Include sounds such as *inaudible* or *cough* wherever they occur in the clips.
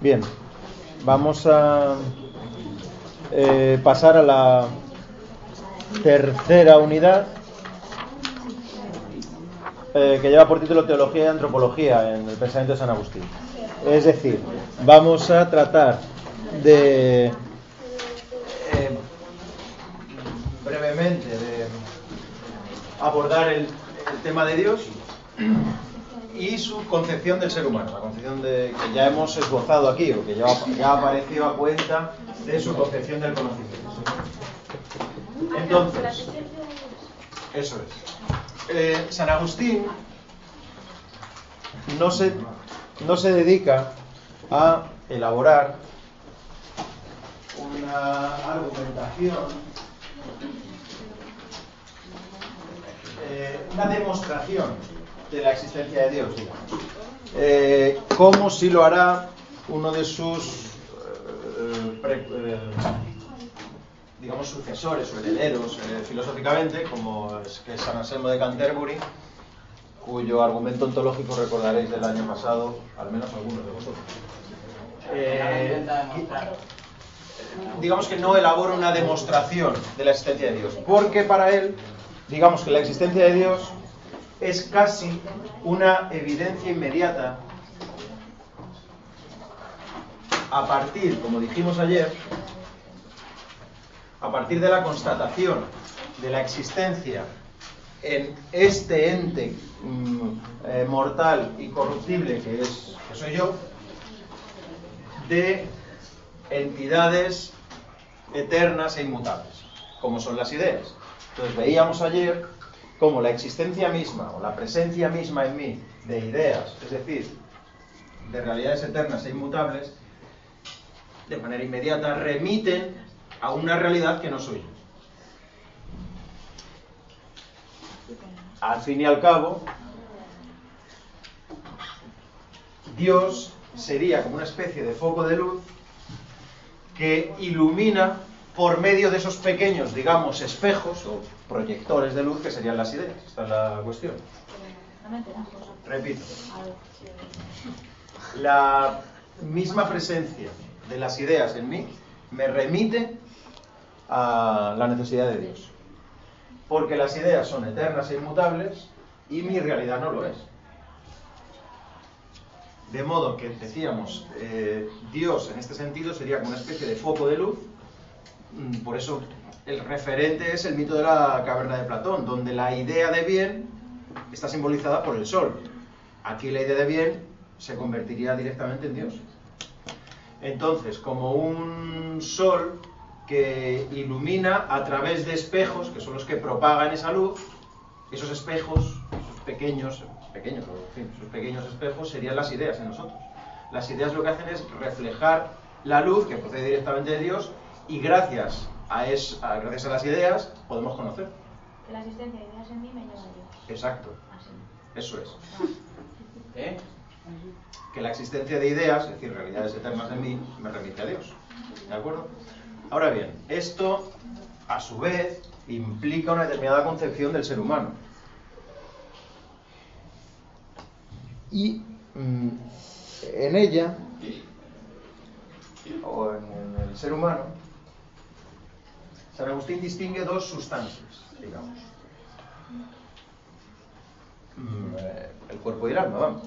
Bien, vamos a eh, pasar a la tercera unidad eh, que lleva por título Teología y Antropología en el pensamiento de San Agustín. Es decir, vamos a tratar de eh, brevemente de abordar el, el tema de Dios y su concepción del ser humano, la concepción de, que ya hemos esbozado aquí, o que ya, ya apareció a cuenta de su concepción del conocimiento. Entonces, eso es. Eh, San Agustín no se, no se dedica a elaborar una argumentación, eh, una demostración de la existencia de Dios, digamos. Eh, como si lo hará uno de sus, eh, pre- eh, digamos, sucesores o herederos eh, filosóficamente, como es que es San Anselmo de Canterbury, cuyo argumento ontológico recordaréis del año pasado, al menos algunos de vosotros. Eh, digamos que no elabora una demostración de la existencia de Dios, porque para él, digamos que la existencia de Dios es casi una evidencia inmediata a partir, como dijimos ayer, a partir de la constatación de la existencia en este ente mm, eh, mortal y corruptible que es que soy yo de entidades eternas e inmutables, como son las ideas. Entonces veíamos ayer cómo la existencia misma o la presencia misma en mí de ideas, es decir, de realidades eternas e inmutables, de manera inmediata remiten a una realidad que no soy yo. Al fin y al cabo, Dios sería como una especie de foco de luz que ilumina por medio de esos pequeños, digamos, espejos o proyectores de luz que serían las ideas. Esta es la cuestión. Repito, la misma presencia de las ideas en mí me remite a la necesidad de Dios. Porque las ideas son eternas e inmutables y mi realidad no lo es. De modo que, decíamos, eh, Dios en este sentido sería como una especie de foco de luz. Mm, Por eso el referente es el mito de la caverna de Platón, donde la idea de bien está simbolizada por el sol. Aquí la idea de bien se convertiría directamente en Dios. Entonces, como un sol que ilumina a través de espejos, que son los que propagan esa luz, esos espejos, esos pequeños, pequeños, esos pequeños espejos serían las ideas en nosotros. Las ideas lo que hacen es reflejar la luz que procede directamente de Dios y gracias a, es- a- gracias a las ideas podemos conocer. Que la existencia de ideas en mí me lleva a Dios. Exacto, Así. eso es. ¿Eh? Que la existencia de ideas, es decir, realidades eternas en mí, me remite a Dios. ¿De acuerdo? Ahora bien, esto a su vez implica una determinada concepción del ser humano. Y mm, en ella, o en, en el ser humano, San Agustín distingue dos sustancias, digamos. Mm, eh, el cuerpo y el alma, vamos.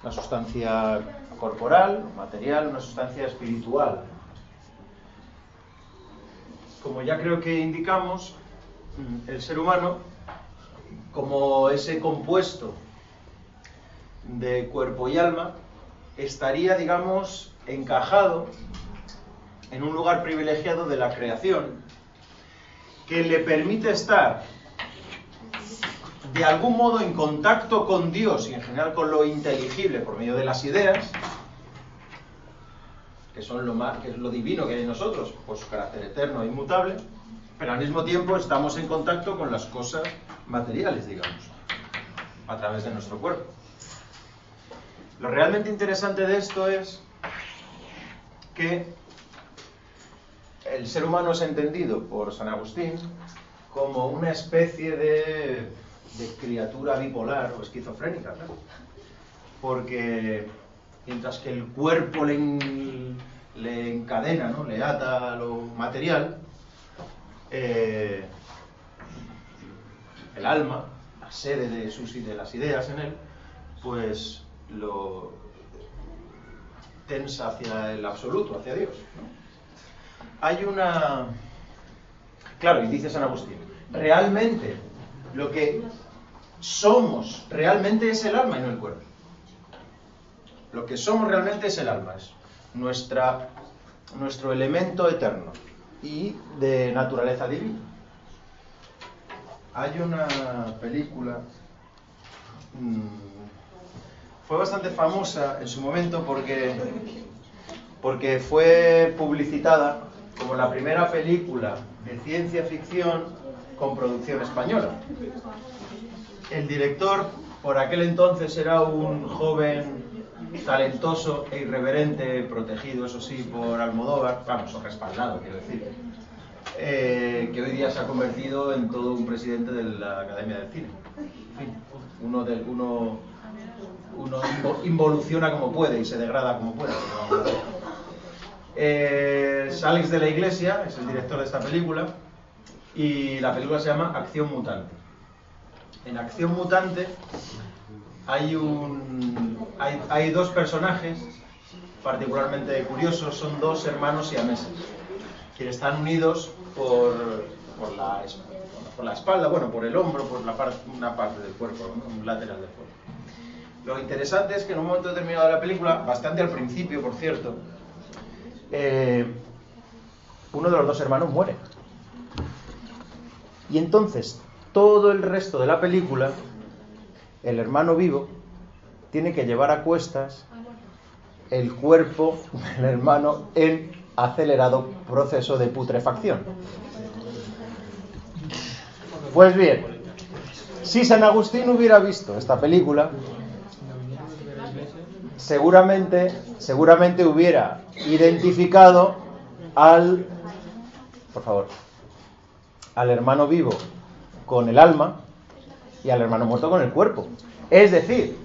Una sustancia corporal, material, una sustancia espiritual. Como ya creo que indicamos, mm, el ser humano, como ese compuesto de cuerpo y alma, estaría, digamos, encajado en un lugar privilegiado de la creación que le permite estar de algún modo en contacto con Dios y en general con lo inteligible por medio de las ideas, que son lo más, que es lo divino que hay en nosotros, por su carácter eterno e inmutable, pero al mismo tiempo estamos en contacto con las cosas materiales, digamos, a través de nuestro cuerpo. Lo realmente interesante de esto es que el ser humano es entendido por San Agustín como una especie de, criatura bipolar o esquizofrénica, claro. Porque mientras que el cuerpo le, encadena, ¿no? le ata a lo material, eh, el alma, la sede de, sus, de las ideas en él, pues lo tensa hacia el absoluto, hacia Dios. Hay una... Claro, y dice San Agustín, realmente lo que somos realmente es el alma y no el cuerpo. Lo que somos realmente es el alma, es nuestra, nuestro elemento eterno y de naturaleza divina. Hay una película, mmm, fue bastante famosa en su momento porque, porque fue publicitada como la primera película de ciencia ficción con producción española. El director por aquel entonces era un joven talentoso e irreverente, protegido, eso sí, por Almodóvar, vamos, o respaldado, quiero decir, eh, que hoy día se ha convertido en todo un presidente de la Academia del Cine. uno, de, uno, uno involuciona como puede y se degrada como puede. Eh, Alex de la Iglesia es el director de esta película y la película se llama Acción Mutante. En Acción Mutante hay, dos personajes particularmente curiosos, son dos hermanos siameses, que están unidos por, la, espalda, bueno, por el hombro, por una parte del cuerpo, un lateral del cuerpo. Lo interesante es que en un momento determinado de la película, bastante al principio, por cierto, eh, uno de los dos hermanos muere. Y entonces, todo el resto de la película el hermano vivo tiene que llevar a cuestas el cuerpo del hermano en acelerado proceso de putrefacción. Pues bien, si San Agustín hubiera visto esta película, seguramente, seguramente hubiera identificado al, por favor, al hermano vivo con el alma y al hermano muerto con el cuerpo. Es decir,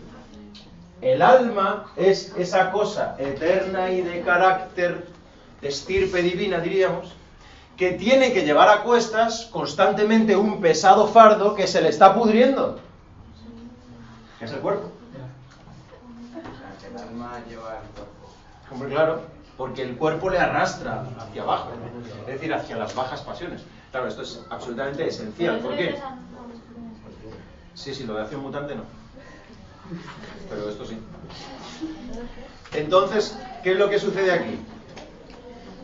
el alma es esa cosa eterna y de carácter, de estirpe divina, diríamos, que tiene que llevar a cuestas constantemente un pesado fardo que se le está pudriendo. Que es el cuerpo. El alma lleva el cuerpo. Hombre, claro, porque el cuerpo le arrastra hacia abajo, es decir, hacia las bajas pasiones. Claro, esto es absolutamente esencial. ¿Por qué? Sí, sí, lo de acción mutante no. Pero esto sí. Entonces, ¿qué es lo que sucede aquí?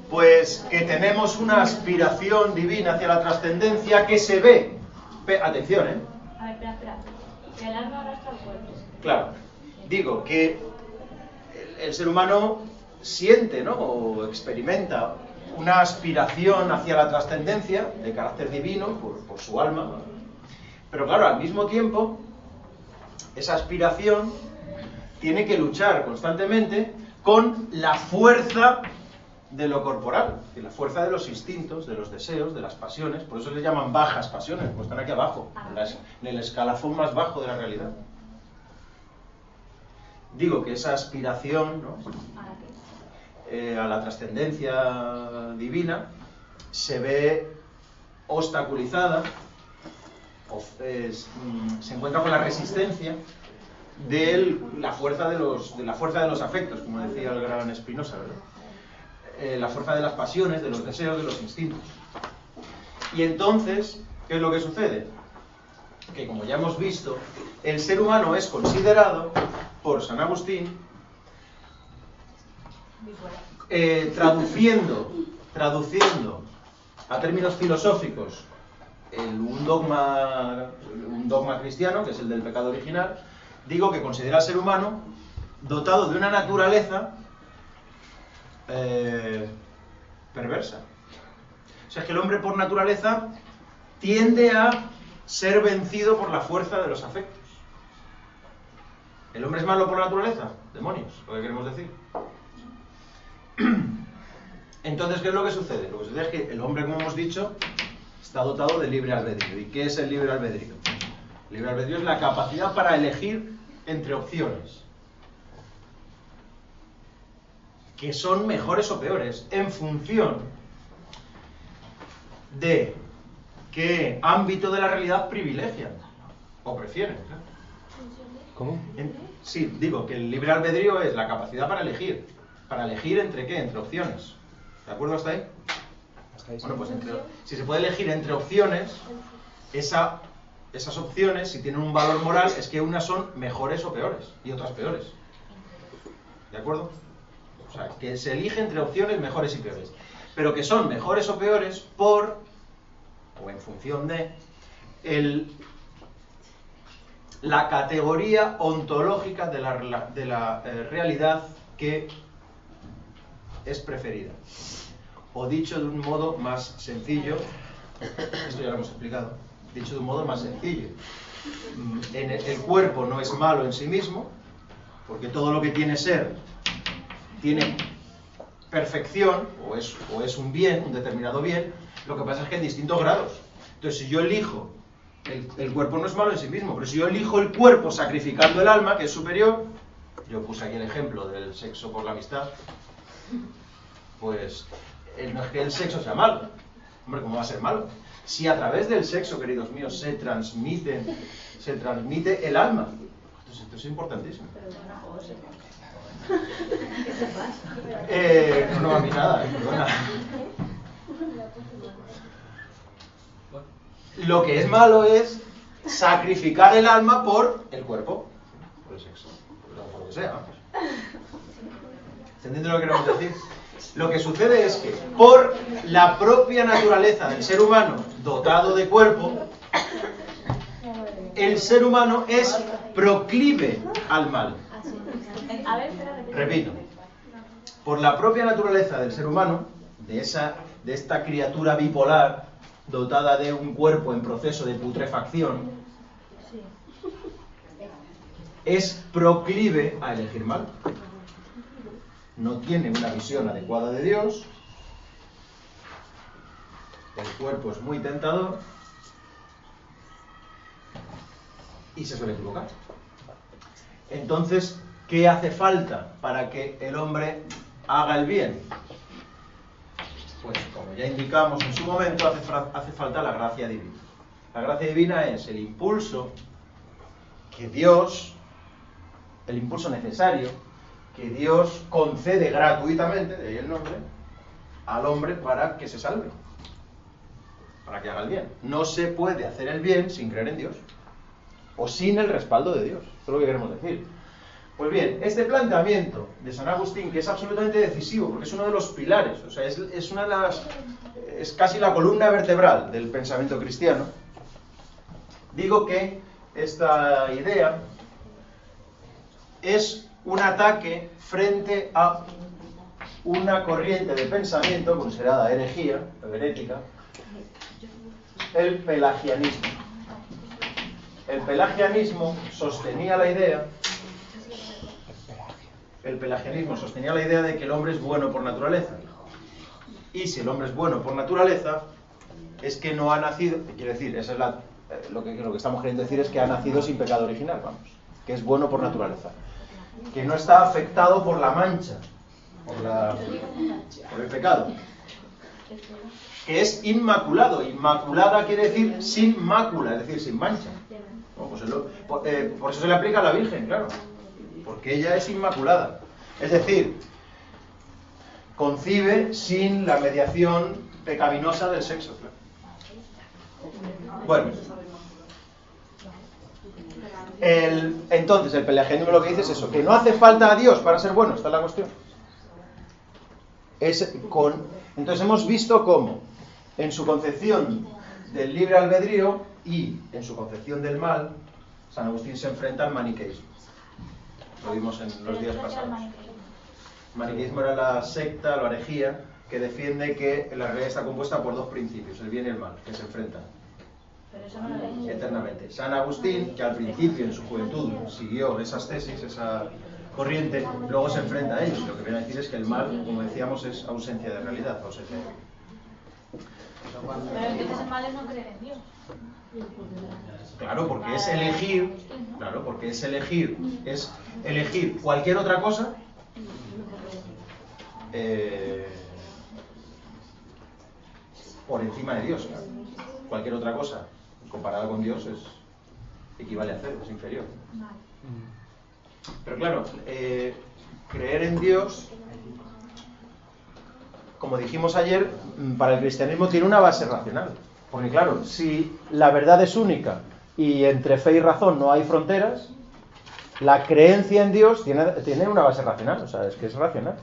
Pues que tenemos una aspiración divina hacia la trascendencia que se ve. atención, ¿eh? A ver, espera, espera. Que el alma arrastra el cuerpo. Claro. Digo que el, ser humano siente, ¿no? O experimenta una aspiración hacia la trascendencia de carácter divino por, su alma, pero claro, al mismo tiempo, esa aspiración tiene que luchar constantemente con la fuerza de lo corporal, y la fuerza de los instintos, de los deseos, de las pasiones, por eso les llaman bajas pasiones, pues están aquí abajo, en, el escalafón más bajo de la realidad. Digo que esa aspiración eh, a la trascendencia divina se ve obstaculizada Mm, se encuentra con la resistencia de la fuerza de los, de la fuerza de los afectos, como decía el gran Espinosa, eh, la fuerza de las pasiones, de los deseos, de los instintos. Y entonces, ¿qué es lo que sucede? Que como ya hemos visto, el ser humano es considerado por San Agustín, eh, traduciendo, traduciendo a términos filosóficos un, dogma, un dogma cristiano, que es el del pecado original, digo que considera al ser humano dotado de una naturaleza eh, perversa. O sea, es que el hombre por naturaleza tiende a ser vencido por la fuerza de los afectos. ¿El hombre es malo por naturaleza? Demonios, lo que queremos decir. *clears throat* Entonces, ¿qué es lo que sucede? Lo que sucede es que el hombre, como hemos dicho, está dotado de libre albedrío. ¿Y qué es el libre albedrío? El libre albedrío es la capacidad para elegir entre opciones. que son mejores o peores en función de qué ámbito de la realidad privilegian o prefieren. ¿Cómo? En- sí, digo que el libre albedrío es la capacidad para elegir. ¿Para elegir entre qué? Entre opciones. ¿De acuerdo hasta ahí? Hasta ahí sí. Bueno, pues entre- si se puede elegir entre opciones, esa- esas opciones, si tienen un valor moral, es que unas son mejores o peores y otras peores. ¿De acuerdo? O sea, que se elige entre opciones mejores y peores. Pero que son mejores o peores por, o en función de, el, la categoría ontológica de la, de la eh, realidad que es preferida. O dicho de un modo más sencillo, esto ya lo hemos explicado, dicho de un modo más sencillo. Mm, en el, el cuerpo no es malo en sí mismo, porque todo lo que tiene ser tiene perfección, o es, o es un bien, un determinado bien, lo que pasa es que en distintos grados. Entonces, si yo elijo, el, el cuerpo no es malo en sí mismo, pero si yo elijo el cuerpo sacrificando el alma, que es superior, yo puse aquí el ejemplo del sexo por la amistad, pues no es que el sexo sea malo. Hombre, ¿cómo va a ser malo? Si a través del sexo, queridos míos, se transmite, se transmite el alma. Esto es importantísimo. Eh, no, no a mí nada, eh, perdona. *laughs* Lo que es malo es sacrificar el alma por el cuerpo, por el sexo, por lo que sea. ¿Se entiende lo que queremos decir? Lo que sucede es que por la propia naturaleza del ser humano dotado de cuerpo, el ser humano es proclive al mal. Repito, por la propia naturaleza del ser humano, de, esa, de esta criatura bipolar dotada de un cuerpo en proceso de putrefacción, es proclive a elegir mal. No tiene una visión adecuada de Dios, el cuerpo es muy tentador y se suele equivocar. Entonces, ¿qué hace falta para que el hombre haga el bien? Pues como ya indicamos en su momento, hace, falta la gracia divina. La gracia divina es el impulso que Dios, el impulso necesario que Dios concede gratuitamente, de ahí el nombre, al hombre para que se salve, para que haga el bien. No se puede hacer el bien sin creer en Dios o sin el respaldo de Dios. Eso es lo que queremos decir. Pues bien, este planteamiento de San Agustín, que es absolutamente decisivo, porque es uno de los pilares, o sea, es, es una de las. es casi la columna vertebral del pensamiento cristiano. Digo que esta idea es un ataque frente a una corriente de pensamiento considerada herejía, herética, el pelagianismo. El pelagianismo sostenía la idea, el pelagianismo sostenía la idea de que el hombre es bueno por naturaleza. Y si el hombre es bueno por naturaleza, es que no ha nacido, quiere decir, es la- eh, lo, que, lo que estamos queriendo decir es que ha nacido sin pecado original, vamos, que es bueno por naturaleza, que no está afectado por la mancha, por, el pecado, que es inmaculado, inmaculada quiere decir sin mácula, es decir, sin mancha. Pues eh, por eso se le aplica a la Virgen, claro, porque ella es inmaculada, es decir, concibe sin la mediación pecaminosa del sexo. Bueno, entonces el pelagianismo lo que dice es eso, que no hace falta a Dios para ser bueno, esta es la cuestión. Es con, entonces hemos visto cómo en su concepción del libre albedrío y en su concepción del mal, San Agustín se enfrenta al maniqueísmo. Lo vimos en los días pasados. Maniqueísmo era la secta, la herejía, que defiende que la realidad está compuesta por dos principios, el bien y el mal, que se enfrentan eternamente. San Agustín, que al principio en su juventud siguió esas tesis, esa corriente, luego se enfrenta a ellos. Lo que viene a decir es que el mal, como decíamos, es ausencia de realidad, ausencia de Pero entonces el mal es no creer en Dios. Claro, porque es elegir, claro, porque es elegir, es elegir cualquier otra cosa eh, por encima de Dios. claro. Cualquier otra cosa comparada con Dios es equivale a cero, es inferior. Pero claro, eh, creer en Dios, como dijimos ayer, mm, para el cristianismo tiene una base racional. Porque claro, si la verdad es única y entre fe y razón no hay fronteras, la creencia en Dios tiene, una base racional, o sea, es que es racional.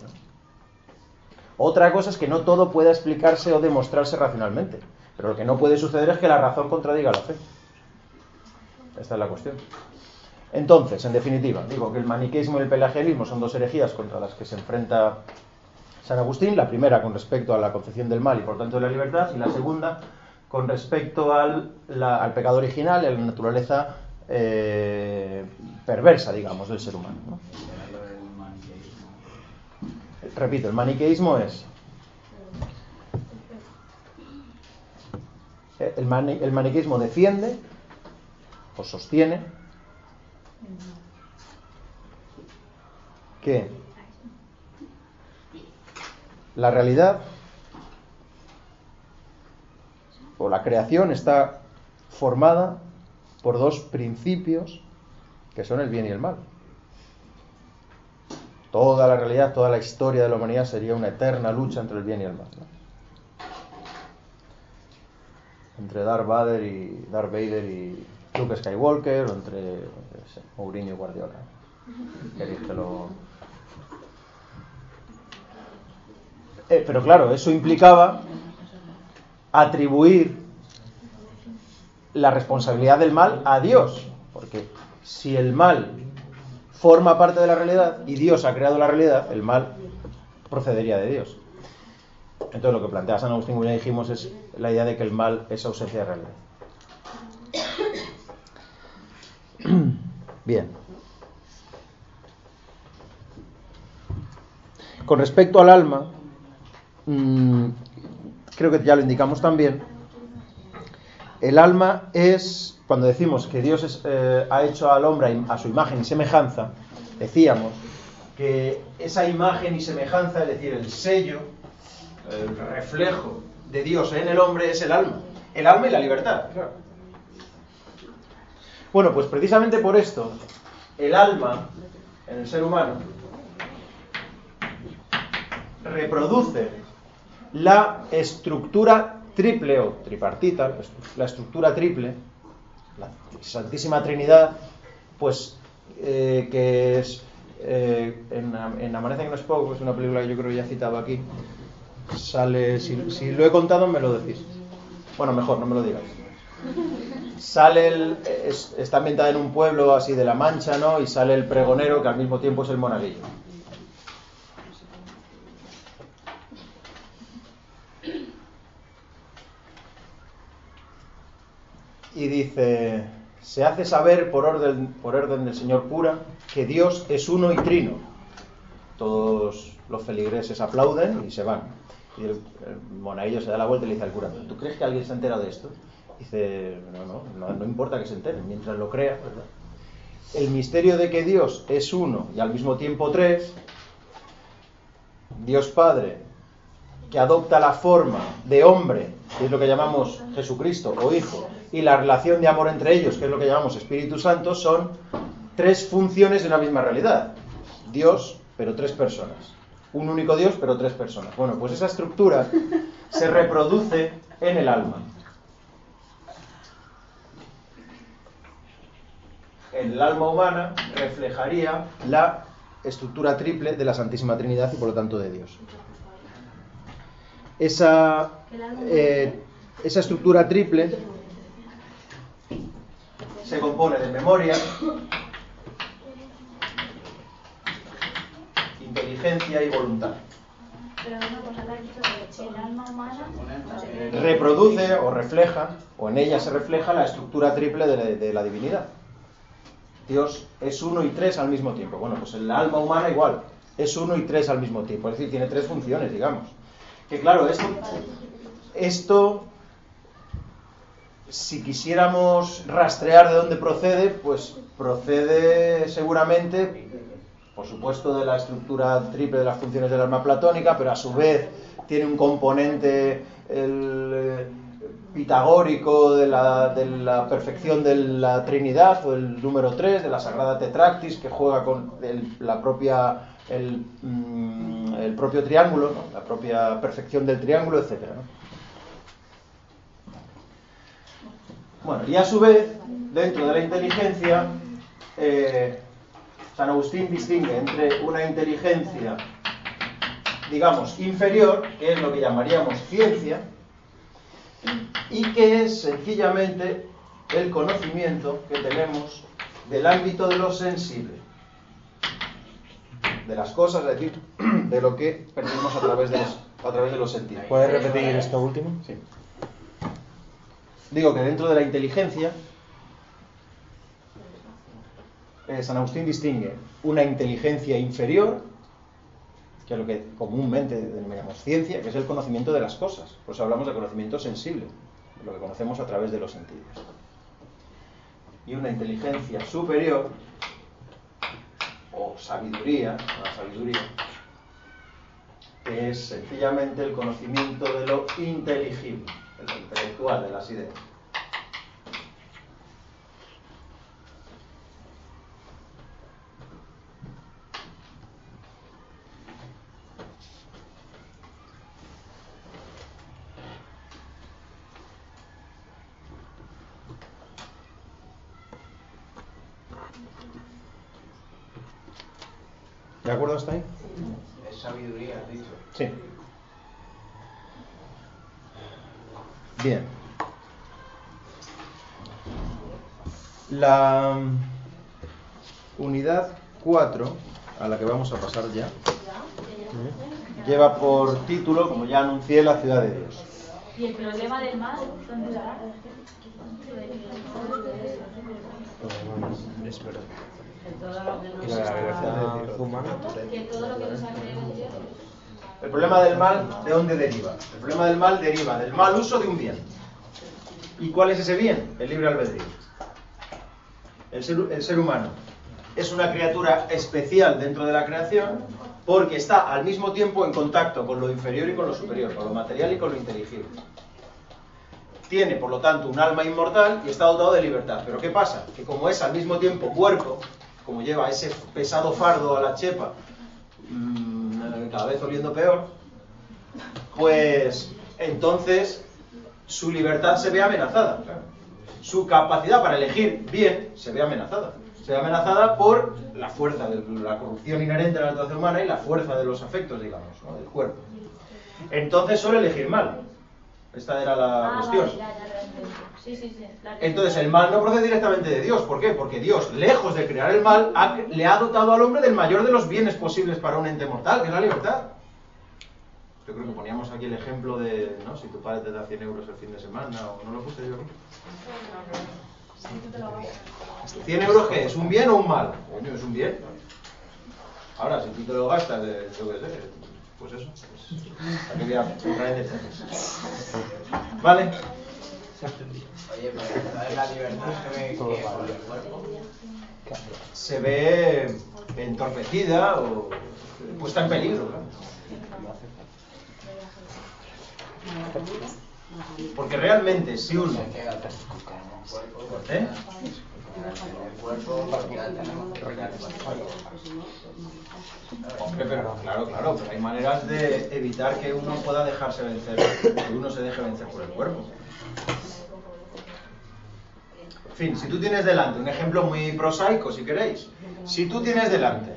Otra cosa es que no todo pueda explicarse o demostrarse racionalmente, pero lo que no puede suceder es que la razón contradiga la fe. Esta es la cuestión. Entonces, en definitiva, digo que el maniqueísmo y el pelagianismo son dos herejías contra las que se enfrenta San Agustín. La primera con respecto a la concepción del mal y por tanto de la libertad, y la segunda con respecto al, pecado original a la naturaleza eh, perversa, digamos, del ser humano. ¿no? Repito, el maniqueísmo es el, el maniqueísmo defiende o sostiene que la realidad o la creación está formada por dos principios que son el bien y el mal. Toda la realidad, toda la historia de la humanidad sería una eterna lucha entre el bien y el mal. Entre Darth Vader y Darth Vader y Luke Skywalker, o entre Mourinho y Guardiola. ¿Queréis que lo- Eh, pero claro, eso implicaba atribuir la responsabilidad del mal a Dios, porque si el mal forma parte de la realidad y Dios ha creado la realidad, el mal procedería de Dios. Entonces lo que plantea San Agustín, como ya dijimos, es la idea de que el mal es ausencia de realidad. *clears throat* Bien. Con respecto al alma, mm, creo que ya lo indicamos también, el alma es, cuando decimos que Dios eh, ha hecho al hombre a su imagen y semejanza, decíamos que esa imagen y semejanza, es decir, el sello, el reflejo de Dios en el hombre es el alma. El alma y la libertad. Bueno, pues precisamente por esto, el alma en el ser humano reproduce la estructura triple o tripartita, la estructura triple, la Santísima Trinidad, pues eh, que es eh, en, en Amanece que no es poco, es una película que yo creo que ya he citado aquí, sale, si, lo he contado me lo decís. Bueno, mejor, no me lo digáis. Sale está ambientada en un pueblo así de la Mancha, ¿no? Y sale el pregonero que al mismo tiempo es el monaguillo. Y dice, se hace saber por orden, por orden del Señor cura que Dios es uno y trino. Todos los feligreses aplauden y se van. Y el, el monaguillo se da la vuelta y le dice al cura, ¿tú crees que alguien se entera de esto? Dice, no, no, no, no importa que se enteren, mientras lo crea, ¿verdad? El misterio de que Dios es uno y al mismo tiempo tres, Dios Padre, que adopta la forma de hombre, que es lo que llamamos Jesucristo o Hijo, y la relación de amor entre ellos, que es lo que llamamos Espíritu Santo, son tres funciones de una misma realidad. Dios, pero tres personas. Un único Dios, pero tres personas. Bueno, pues esa estructura *laughs* se reproduce en el alma. El alma humana reflejaría la estructura triple de la Santísima Trinidad y por lo tanto de Dios. Esa, eh, esa estructura triple se compone de memoria, inteligencia y voluntad. Reproduce o refleja, o en ella se refleja la estructura triple de la, de la divinidad. Dios es uno y tres al mismo tiempo. Bueno, pues el alma humana igual, es uno y tres al mismo tiempo. Es decir, tiene tres funciones, digamos. Que claro, esto, esto si quisiéramos rastrear de dónde procede, pues procede seguramente por supuesto, de la estructura triple de las funciones del alma platónica, pero a su vez tiene un componente el, eh, pitagórico de la, perfección de la Trinidad, o el número 3, de la Sagrada Tetractis, que juega con el, la propia, el, mm, propio triángulo, ¿no? la propia perfección del triángulo, etc. Bueno, y a su vez, dentro de la inteligencia, eh, San Agustín distingue entre una inteligencia, digamos, inferior, que es lo que llamaríamos ciencia, y que es sencillamente el conocimiento que tenemos del ámbito de lo sensible, de las cosas, es decir, *clears throat* de lo que percibimos a través de los, a través de los sentidos. ¿Puedes repetir esto último? Sí. Digo que dentro de la inteligencia, eh, San Agustín distingue una inteligencia inferior, que es lo que comúnmente denominamos ciencia, que es el conocimiento de las cosas. Por eso hablamos de conocimiento sensible, lo que conocemos a través de los sentidos. Y una inteligencia superior, o sabiduría, la sabiduría, que es sencillamente el conocimiento de lo inteligible el intelectual de las ideas. ¿De acuerdo hasta ahí? Es sabiduría, has dicho. Sí. Bien. La unidad 4, a la que vamos a pasar ya, lleva por título, como ya anuncié, la ciudad de Dios. ¿Y el problema del mal? ¿Dónde está? Es verdad. El problema del mal, ¿de dónde deriva? El problema del mal deriva del mal uso de un bien. ¿Y cuál es ese bien? El libre albedrío. El ser, humano es una criatura especial dentro de la creación porque está al mismo tiempo en contacto con lo inferior y con lo superior, con lo material y con lo inteligible. Tiene, por lo tanto, un alma inmortal y está dotado de libertad. Pero ¿qué pasa? Que como es al mismo tiempo cuerpo, como lleva ese pesado fardo a la chepa, mmm, cada vez oliendo peor, pues entonces su libertad se ve amenazada. Su capacidad para elegir bien se ve amenazada. Se ve amenazada por la fuerza de la corrupción inherente a la naturaleza humana y la fuerza de los afectos, digamos, ¿no? del cuerpo. Entonces suele elegir mal. Esta era la Ah, cuestión. vale. Sí, sí, sí. Entonces el mal no procede directamente de Dios. ¿Por qué? Porque Dios, lejos de crear el mal, ha- le ha dotado al hombre del mayor de los bienes posibles para un ente mortal, que es la libertad. Yo creo que poníamos aquí el ejemplo de, ¿no? Si tu padre te da 100 euros el fin de semana, o no lo puse yo. 100 euros, ¿qué? ¿Es un bien o un mal? Coño, es un bien. Ahora, si tú te lo gastas, de, yo qué sé, pues eso. Pues, ¿Para qué voy a? ¿Vale? Oye, pero entonces la libertad se ve que por el cuerpo. se ve entorpecida o puesta en peligro. claro. Porque realmente si uno... ¿Eh? El cuerpo, porque ya tenemos que sacar el cuerpo. Hombre, pero claro, claro, pero hay maneras de evitar que uno pueda dejarse vencer, que uno se deje vencer por el cuerpo. En fin, si tú tienes delante, un ejemplo muy prosaico si queréis, si tú tienes delante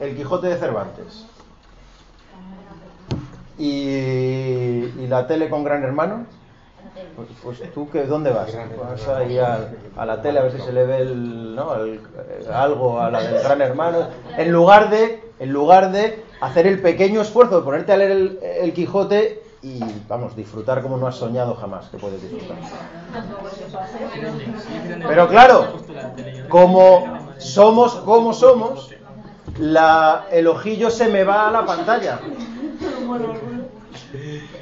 el Quijote de Cervantes y, y la tele con Gran Hermano, pues, pues tú que dónde vas? Vas ahí a, a la tele a ver si se le ve el, ¿no? el- eh, algo a la del Gran Hermano, en lugar de en lugar de hacer el pequeño esfuerzo de ponerte a leer el, el Quijote y vamos disfrutar como no has soñado jamás que puedes disfrutar. Pero claro, como somos como somos, la, el ojillo se me va a la pantalla.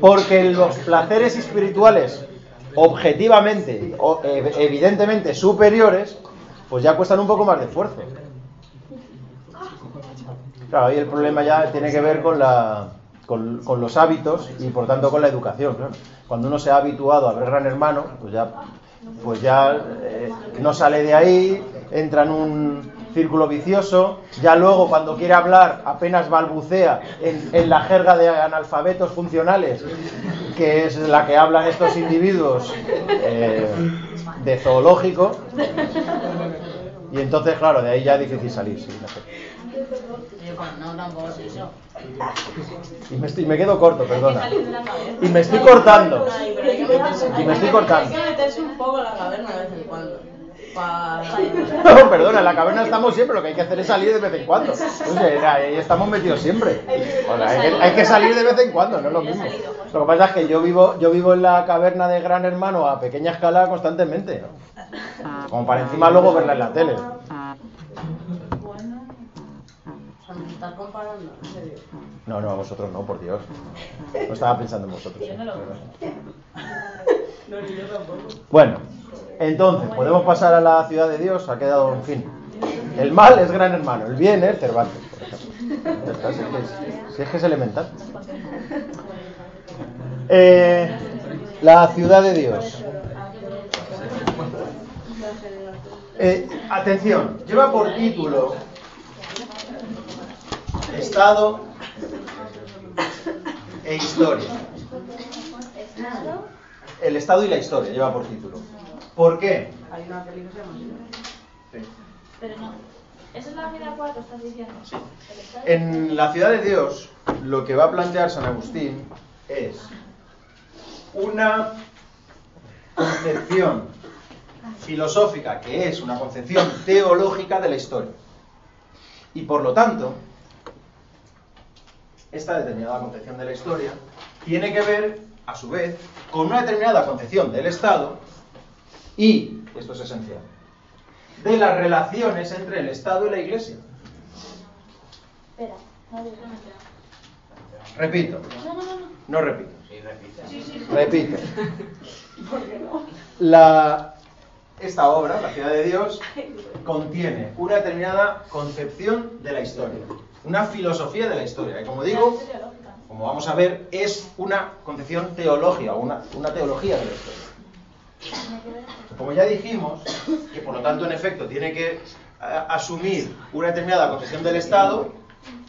Porque los placeres espirituales, objetivamente, ev- evidentemente superiores, pues ya cuestan un poco más de esfuerzo. Claro, ahí el problema ya tiene que ver con, la, con, los hábitos y por tanto con la educación. Cuando uno se ha habituado a ver Gran Hermano, pues ya, pues ya eh, no sale de ahí, entra en un círculo vicioso, ya luego cuando quiere hablar apenas balbucea en, en la jerga de analfabetos funcionales, que es la que hablan estos individuos eh, de zoológico, y entonces, claro, de ahí ya es difícil salir. sí, no sé. Y me, estoy- me quedo corto, perdona. Y me estoy cortando. Y me estoy cortando. Hay que meterse un poco la caverna de vez en cuando. Para... No, perdona, en la caverna estamos siempre, lo que hay que hacer es salir de vez en cuando. Oye, ahí estamos metidos siempre. Bueno, hay, que, hay que salir de vez en cuando, no es lo mismo. Lo que pasa es que yo vivo, yo vivo en la caverna de Gran Hermano a pequeña escala constantemente. ¿no? Como para encima luego verla en la tele. O sea, me estás comparando, en serio. No, no, a vosotros no, por Dios. No estaba pensando en vosotros. *laughs* No, ni yo tampoco. Bueno, entonces, podemos pasar a la ciudad de Dios, ha quedado, en fin. El mal es gran hermano, el bien es Cervantes, por ejemplo. Ya está, Si es que es, si es, que es elemental. Eh, la ciudad de Dios. Eh, atención, lleva por título Estado e Historia. El Estado y la Historia lleva por título. ¿Por qué? Hay una peli que se llama así. Pero no. Esa es la vida 4, estás diciendo. Estado- En la ciudad de Dios, lo que va a plantear San Agustín es una concepción filosófica que es una concepción teológica de la historia. Y por lo tanto, esta determinada concepción de la historia tiene que ver, a su vez, con una determinada concepción del Estado y, esto es esencial, de las relaciones entre el Estado y la Iglesia. Espera, no digas. Repito, No, no, no, no. no repito. Sí. Repite. *laughs* La, esta obra, La ciudad de Dios, contiene una determinada concepción de la historia, una filosofía de la historia. Y como digo, como vamos a ver, es una concepción teológica, una, una teología de la historia. Como ya dijimos, que por lo tanto en efecto tiene que asumir una determinada concepción del Estado,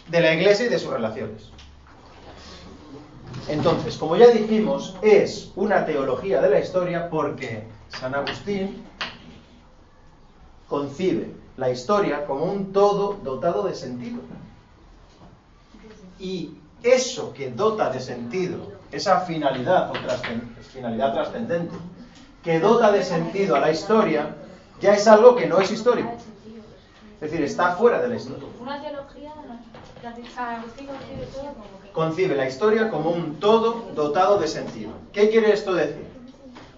de la Iglesia y de sus relaciones. Entonces, como ya dijimos, es una teología de la historia porque San Agustín concibe la historia como un todo dotado de sentido. Y eso que dota de sentido, esa finalidad o finalidad trascendente, que dota de sentido a la historia, ya es algo que no es histórico. Es decir, está fuera de la historia. Una teología. Concibe la historia como un todo dotado de sentido. ¿Qué quiere esto decir?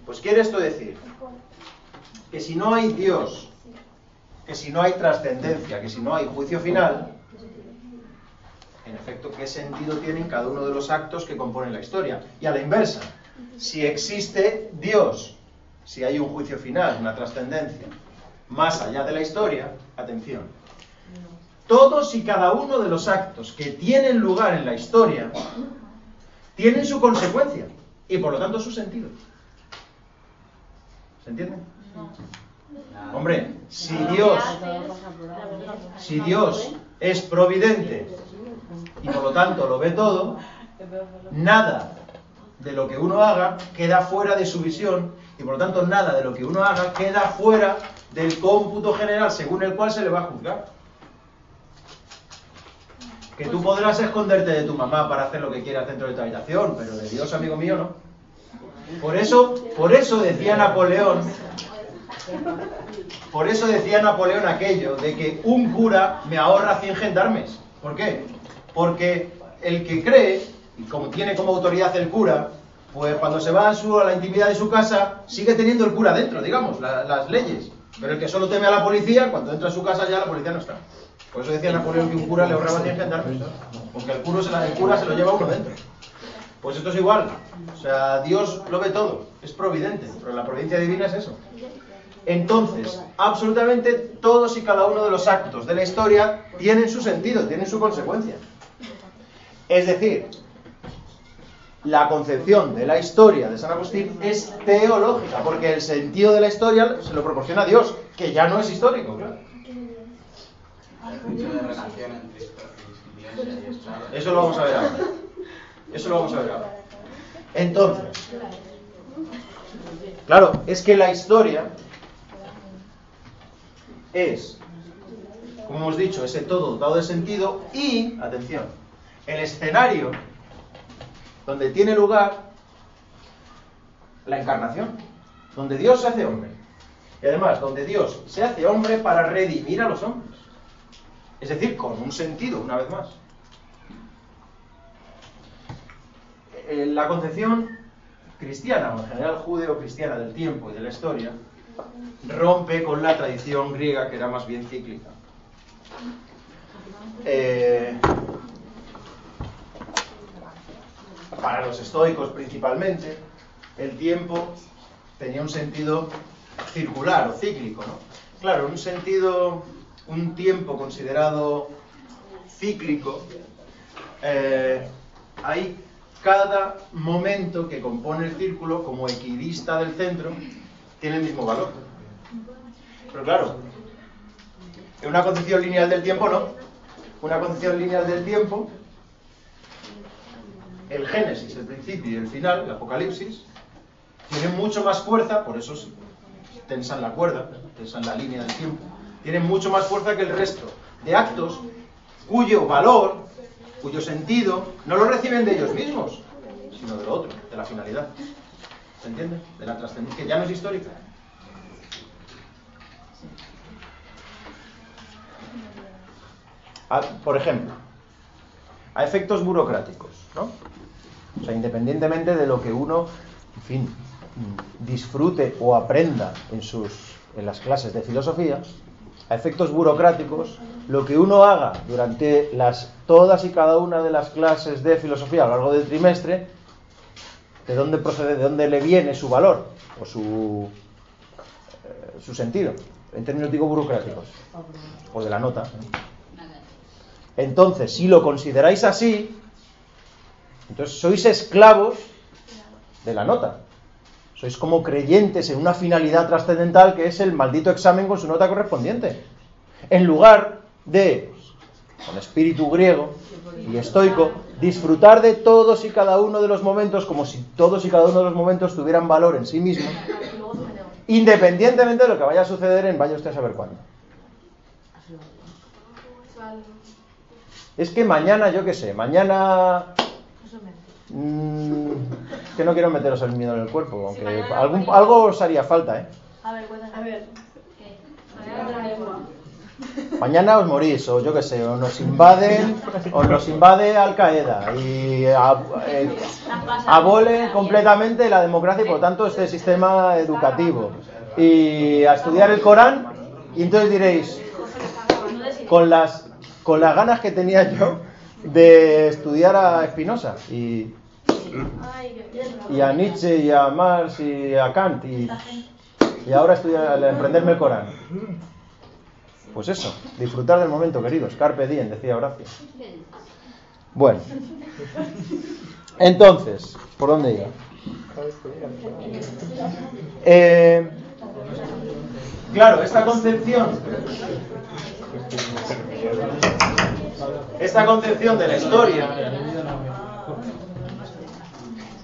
Pues quiere esto decir que si no hay Dios, que si no hay trascendencia, que si no hay juicio final, en efecto, ¿qué sentido tienen cada uno de los actos que componen la historia? Y a la inversa, si existe Dios, si hay un juicio final, una trascendencia, más allá de la historia, atención, todos y cada uno de los actos que tienen lugar en la historia tienen su consecuencia y por lo tanto su sentido. ¿Se entiende? Hombre, si Dios, si Dios es providente y por lo tanto lo ve todo, nada de lo que uno haga queda fuera de su visión y por lo tanto nada de lo que uno haga queda fuera del cómputo general según el cual se le va a juzgar. Que tú podrás esconderte de tu mamá para hacer lo que quieras dentro de tu habitación, pero de Dios, amigo mío, no. Por eso, por eso decía Napoleón, por eso decía Napoleón aquello de que un cura me ahorra 100 gendarmes. ¿Por qué? Porque el que cree, y como tiene como autoridad el cura, pues cuando se va a, su, a la intimidad de su casa, sigue teniendo el cura dentro, digamos, la- las leyes. Pero el que solo teme a la policía, cuando entra a su casa ya la policía no está. Por eso decía Napoleón que un cura le ahorraba 100 gendarmes. Porque el cura, se la, el cura se lo lleva uno dentro. Pues esto es igual. O sea, Dios lo ve todo, es providente, pero la providencia divina es eso. Entonces, absolutamente todos y cada uno de los actos de la historia tienen su sentido, tienen su consecuencia. Es decir, la concepción de la historia de San Agustín es teológica, porque el sentido de la historia se lo proporciona Dios, que ya no es histórico, claro. Eso lo vamos a ver ahora. Eso lo vamos a ver ahora. Entonces, claro, es que la historia es, como hemos dicho, ese todo dotado de sentido y, atención, el escenario donde tiene lugar la encarnación, donde Dios se hace hombre. Y además, donde Dios se hace hombre para redimir a los hombres. Es decir, con un sentido, una vez más. Eh, la concepción cristiana, o en general judeo-cristiana del tiempo y de la historia, rompe con la tradición griega que era más bien cíclica. Eh, para los estoicos principalmente, el tiempo tenía un sentido circular o cíclico, ¿no? Claro, un sentido, un tiempo considerado cíclico, eh, hay cada momento que compone el círculo como equidista del centro tiene el mismo valor. Pero claro, en una concepción lineal del tiempo no. Una concepción lineal del tiempo, el Génesis, el principio y el final, el Apocalipsis, tienen mucho más fuerza, por eso tensan la cuerda, tensan la línea del tiempo, tienen mucho más fuerza que el resto de actos cuyo valor, cuyo sentido, no lo reciben de ellos mismos, sino de lo otro, de la finalidad. ¿Se entiende? De la trascendencia, ya no es histórica. por ejemplo, a efectos burocráticos, ¿no? O sea, independientemente de lo que uno, en fin, disfrute o aprenda en, sus, en las clases de filosofía, a efectos burocráticos, lo que uno haga durante las, todas y cada una de las clases de filosofía a lo largo del trimestre, de dónde procede, de dónde le viene su valor o su, eh, su sentido, en términos digo burocráticos, o de la nota. Entonces, si lo consideráis así, entonces sois esclavos de la nota. Sois como creyentes en una finalidad trascendental que es el maldito examen con su nota correspondiente. En lugar de, con espíritu griego y estoico, disfrutar de todos y cada uno de los momentos como si todos y cada uno de los momentos tuvieran valor en sí mismos, independientemente de lo que vaya a suceder en vaya usted a saber cuándo. Es que mañana, yo qué sé, mañana Mm, que no quiero meteros el miedo en el cuerpo, aunque algo os haría falta, ¿eh? A ver, a ver. Mañana os morís, o yo qué sé, o nos invaden, o nos invade Al Qaeda y eh, abole completamente la democracia y por tanto este sistema educativo. Y a estudiar el Corán, y entonces diréis, con las, con las ganas que tenía yo de estudiar a Spinoza y y a Nietzsche y a Marx y a Kant y, y ahora estoy a emprenderme el Corán. Pues eso, disfrutar del momento, queridos. Carpe diem, decía Horacio. Bueno, entonces, ¿por dónde iba? Eh, claro, esta concepción, esta concepción de la historia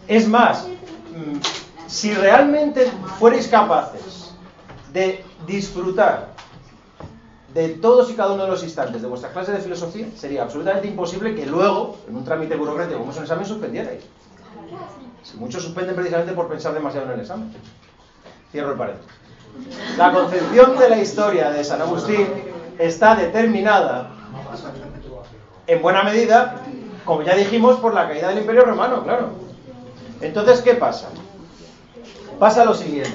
es más, mm, si realmente fuerais capaces de disfrutar de todos y cada uno de los instantes de vuestra clase de filosofía, sería absolutamente imposible que luego, en un trámite burocrático como es un examen, suspendierais. Si muchos suspenden precisamente por pensar demasiado en el examen. Cierro el paréntesis. La concepción de la historia de San Agustín está determinada, en buena medida, como ya dijimos, por la caída del Imperio Romano, claro. Entonces, ¿qué pasa? Pasa lo siguiente.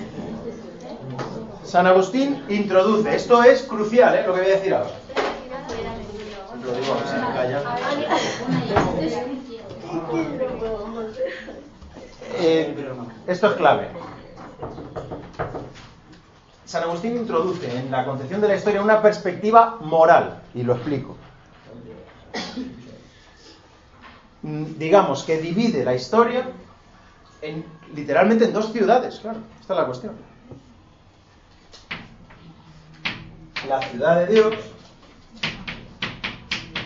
San Agustín introduce, esto es crucial, ¿eh? lo que voy a decir ahora. Lo digo a ver me calla. Esto es clave. San Agustín introduce en la concepción de la historia una perspectiva moral, y lo explico. Mm, digamos que divide la historia en, literalmente en dos ciudades, claro, esta es la cuestión. La ciudad de Dios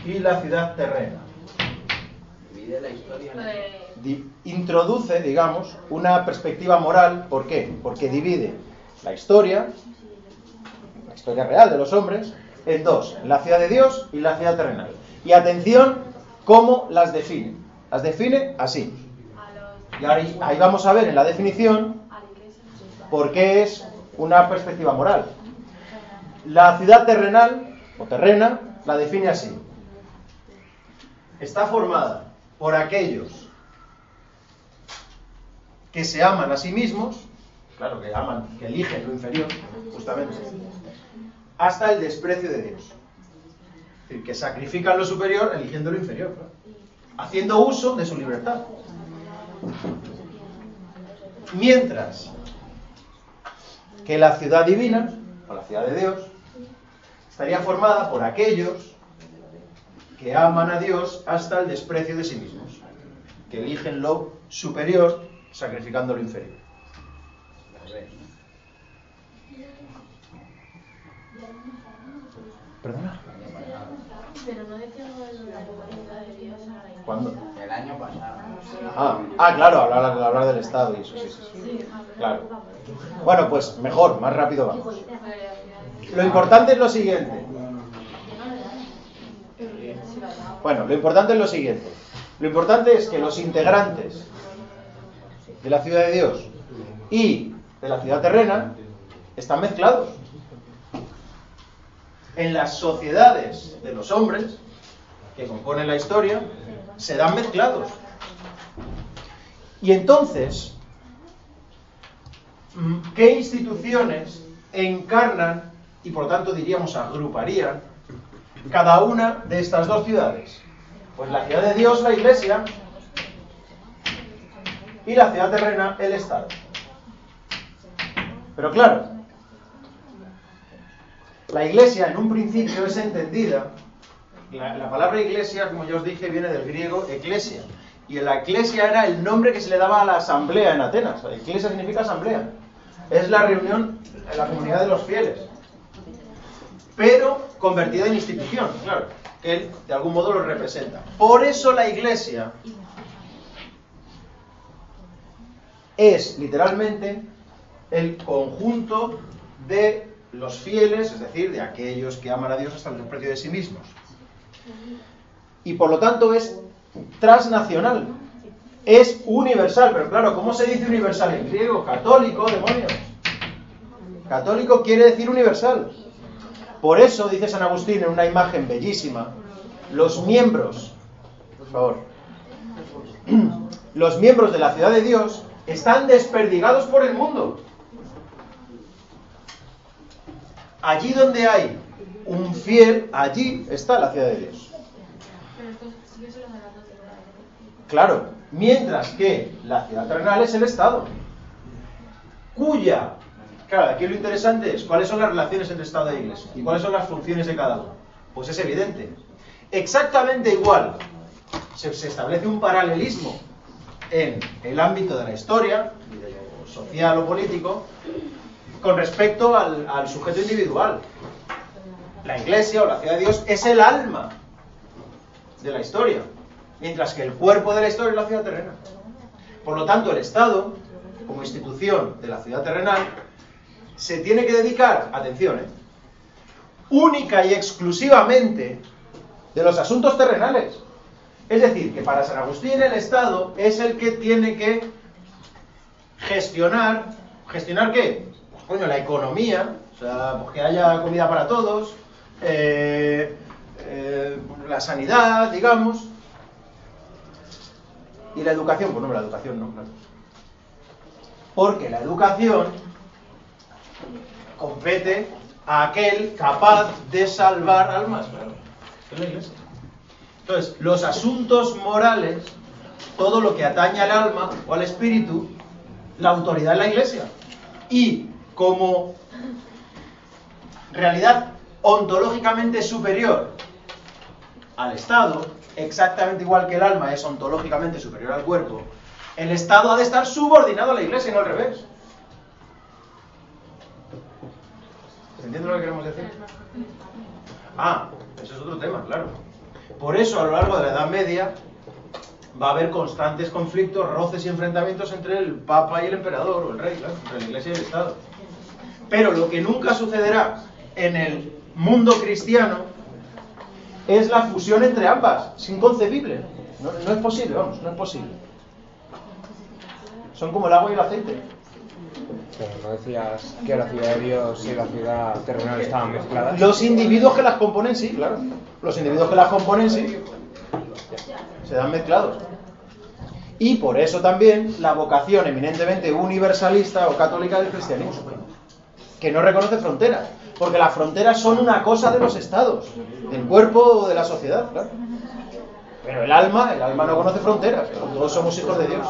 y la ciudad terrena. Divide la historia en... Di- introduce, digamos, una perspectiva moral. ¿Por qué? Porque divide la historia, la historia real de los hombres, en dos, la ciudad de Dios y la ciudad terrenal. Y atención, cómo las define. Las define así. Y ahí, vamos a ver en la definición por qué es una perspectiva moral. La ciudad terrenal o terrena la define así. Está formada por aquellos que se aman a sí mismos, claro que aman, que eligen lo inferior, justamente, hasta el desprecio de Dios. Es decir, que sacrifican lo superior eligiendo lo inferior, haciendo uso de su libertad. Mientras que la ciudad divina, o la ciudad de Dios, estaría formada por aquellos que aman a Dios hasta el desprecio de sí mismos, que eligen lo superior sacrificando lo inferior. ¿Perdona? Pero no decía algo de la popularidad de Dios a la ¿Cuándo? El año pasado. Ah, ah, claro, hablar, hablar del Estado y eso, sí, sí, sí. Claro. Bueno, pues mejor, más rápido vamos. Lo importante es lo siguiente. Bueno, lo importante es lo siguiente. Lo importante es que los integrantes de la ciudad de Dios y de la ciudad terrena están mezclados. En las sociedades de los hombres que componen la historia se dan mezclados. Y entonces, mm, ¿qué instituciones encarnan y por tanto diríamos agruparían cada una de estas dos ciudades? Pues la ciudad de Dios, la iglesia, y la ciudad terrena, el Estado. Pero claro, la iglesia en un principio es entendida, la, la palabra iglesia, como ya os dije, viene del griego eclesia, y la eclesia era el nombre que se le daba a la asamblea en Atenas. Eclesia significa asamblea. Es la reunión, la comunidad de los fieles. Pero convertida en institución, claro, que él de algún modo lo representa. Por eso la iglesia es literalmente el conjunto de los fieles, es decir, de aquellos que aman a Dios hasta el desprecio de sí mismos. Y por lo tanto es transnacional, es universal, pero claro, ¿cómo se dice universal en griego? Católico, demonios. Católico quiere decir universal. Por eso, dice San Agustín en una imagen bellísima, los miembros, por favor, *clears throat* los miembros de la ciudad de Dios están desperdigados por el mundo. Allí donde hay un fiel, allí está la ciudad de Dios. Claro, mientras que la ciudad terrenal es el Estado, cuya, claro, aquí lo interesante es cuáles son las relaciones entre Estado e Iglesia y cuáles son las funciones de cada uno. Pues es evidente. Exactamente igual se, se establece un paralelismo en el ámbito de la historia, social o político, con respecto al, sujeto individual. La Iglesia o la ciudad de Dios es el alma de la historia, mientras que el cuerpo de la historia es la ciudad terrena. Por lo tanto, el Estado, como institución de la ciudad terrenal, se tiene que dedicar, atención, ¿eh? única y exclusivamente de los asuntos terrenales. Es decir, que para San Agustín el Estado es el que tiene que gestionar, ¿gestionar qué? Coño, la economía, o sea, pues que haya comida para todos, eh, eh, la sanidad, digamos, y la educación, pues no, la educación no, claro. Porque la educación compete a aquel capaz de salvar almas. Es la iglesia. Entonces, los asuntos morales, todo lo que atañe al alma o al espíritu, la autoridad es la iglesia. Y como realidad ontológicamente superior al Estado, exactamente igual que el alma es ontológicamente superior al cuerpo, el Estado ha de estar subordinado a la Iglesia y no al revés. ¿Se entiende lo que queremos decir? Ah, eso es otro tema, claro. Por eso a lo largo de la Edad Media va a haber constantes conflictos, roces y enfrentamientos entre el Papa y el Emperador, o el Rey, claro, entre la Iglesia y el Estado. Pero lo que nunca sucederá en el mundo cristiano es la fusión entre ambas. Es inconcebible. No, no es posible, vamos, no es posible. Son como el agua y el aceite. Pero no decías que la ciudad de Dios y la ciudad terrenal estaban mezcladas. Los individuos que las componen, sí, claro. Los individuos que las componen, sí. Se dan mezclados. Y por eso también la vocación eminentemente universalista o católica del cristianismo, que no reconoce fronteras, porque las fronteras son una cosa de los estados, del cuerpo o de la sociedad, claro. Pero el alma, el alma no conoce fronteras, todos somos hijos de Dios.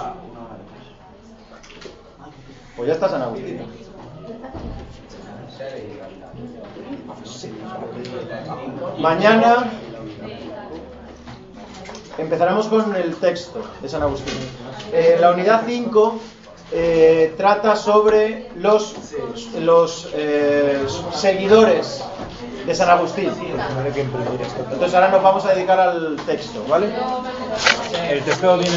Pues ya está San Agustín. Mañana empezaremos con el texto de San Agustín. Eh, la unidad 5 eh, trata sobre los, los eh, seguidores de San Agustín. Entonces ahora nos vamos a dedicar al texto, ¿vale? El texto viene